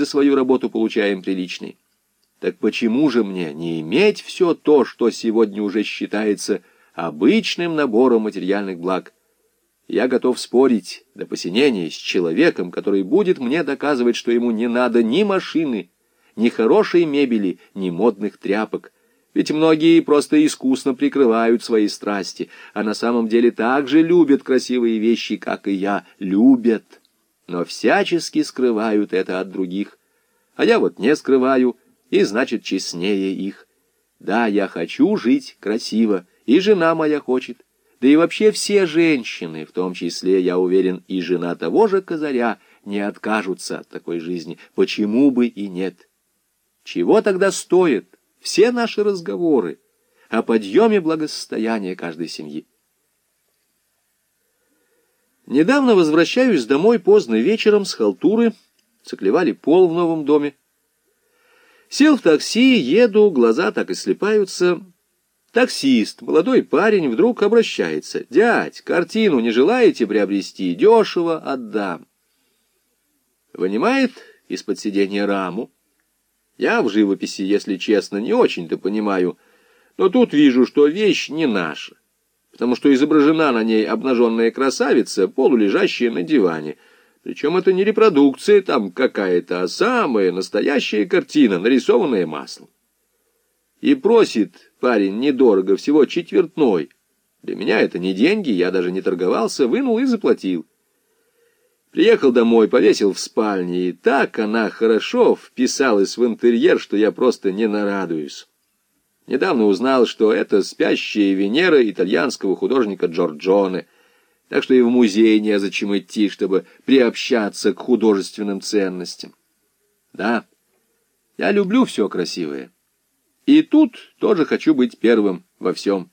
за свою работу получаем приличные. Так почему же мне не иметь все то, что сегодня уже считается обычным набором материальных благ? Я готов спорить до посинения с человеком, который будет мне доказывать, что ему не надо ни машины, ни хорошей мебели, ни модных тряпок. Ведь многие просто искусно прикрывают свои страсти, а на самом деле так же любят красивые вещи, как и я, любят, но всячески скрывают это от других. А я вот не скрываю, и значит честнее их. Да, я хочу жить красиво, и жена моя хочет. Да и вообще все женщины, в том числе, я уверен, и жена того же Козаря, не откажутся от такой жизни. Почему бы и нет? Чего тогда стоят все наши разговоры о подъеме благосостояния каждой семьи? Недавно возвращаюсь домой поздно вечером с халтуры, циклевали пол в новом доме. Сел в такси, еду, глаза так и слепаются. Таксист, молодой парень, вдруг обращается. «Дядь, картину не желаете приобрести? Дешево отдам». Вынимает из-под сиденья раму. Я в живописи, если честно, не очень-то понимаю, но тут вижу, что вещь не наша, потому что изображена на ней обнаженная красавица, полулежащая на диване — причем это не репродукция там какая-то, а самая настоящая картина, нарисованная маслом. И просит парень недорого, всего четвертной. Для меня это не деньги, я даже не торговался, вынул и заплатил. Приехал домой, повесил в спальне, и так она хорошо вписалась в интерьер, что я просто не нарадуюсь. Недавно узнал, что это спящая Венера итальянского художника Джорджоне — так что и в музей незачем идти, чтобы приобщаться к художественным ценностям. Да, я люблю все красивое. И тут тоже хочу быть первым во всем.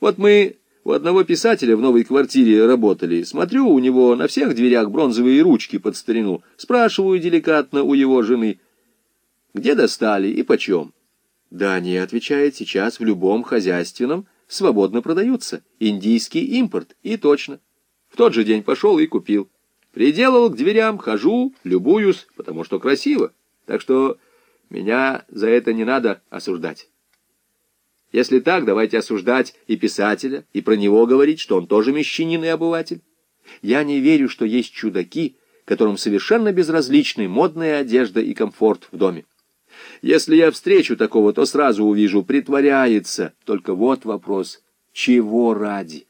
Вот мы у одного писателя в новой квартире работали. Смотрю, у него на всех дверях бронзовые ручки под старину. Спрашиваю деликатно у его жены, где достали и почем. Да, не отвечает сейчас в любом хозяйственном свободно продаются. Индийский импорт. И точно. В тот же день пошел и купил. Приделал к дверям, хожу, любуюсь, потому что красиво. Так что меня за это не надо осуждать. Если так, давайте осуждать и писателя, и про него говорить, что он тоже мещанин и обыватель. Я не верю, что есть чудаки, которым совершенно безразличны модная одежда и комфорт в доме. Если я встречу такого, то сразу увижу, притворяется. Только вот вопрос, чего ради?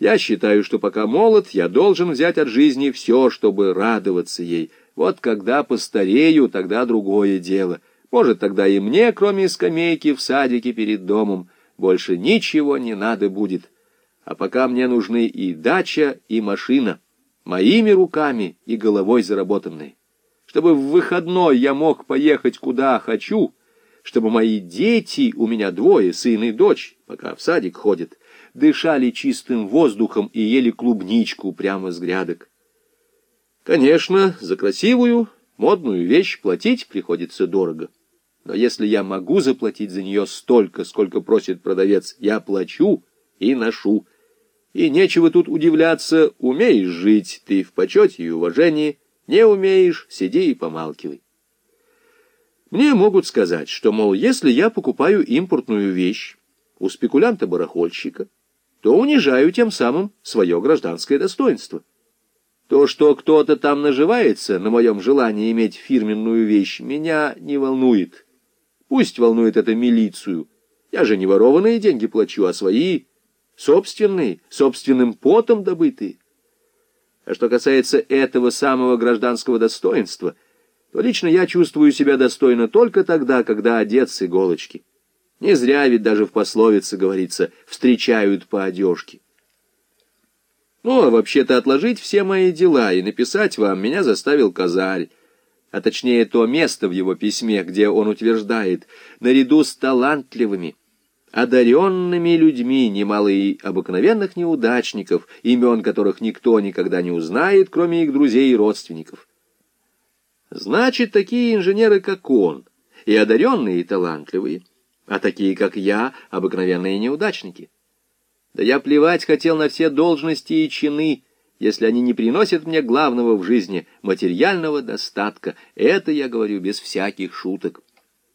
Я считаю, что пока молод, я должен взять от жизни все, чтобы радоваться ей. Вот когда постарею, тогда другое дело. Может, тогда и мне, кроме скамейки в садике перед домом, больше ничего не надо будет. А пока мне нужны и дача, и машина, моими руками и головой заработанные чтобы в выходной я мог поехать куда хочу, чтобы мои дети, у меня двое, сын и дочь, пока в садик ходят, дышали чистым воздухом и ели клубничку прямо с грядок. Конечно, за красивую, модную вещь платить приходится дорого. Но если я могу заплатить за нее столько, сколько просит продавец, я плачу и ношу. И нечего тут удивляться, умеешь жить ты в почете и уважении, не умеешь, сиди и помалкивай. Мне могут сказать, что, мол, если я покупаю импортную вещь у спекулянта-барахольщика, то унижаю тем самым свое гражданское достоинство. То, что кто-то там наживается на моем желании иметь фирменную вещь, меня не волнует. Пусть волнует это милицию. Я же не ворованные деньги плачу, а свои, собственные, собственным потом добытые. А что касается этого самого гражданского достоинства, то лично я чувствую себя достойно только тогда, когда одет с иголочки. Не зря ведь даже в пословице говорится «встречают по одежке». Ну, а вообще-то отложить все мои дела и написать вам меня заставил Казарь, а точнее то место в его письме, где он утверждает, наряду с талантливыми, одаренными людьми, немало и обыкновенных неудачников, имен которых никто никогда не узнает, кроме их друзей и родственников. Значит, такие инженеры, как он, и одаренные, и талантливые, а такие, как я, обыкновенные неудачники. Да я плевать хотел на все должности и чины, если они не приносят мне главного в жизни материального достатка. Это я говорю без всяких шуток.